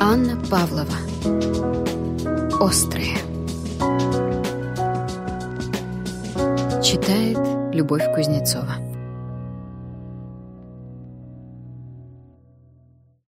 Анна Павлова. Острые. Читает Любовь Кузнецова.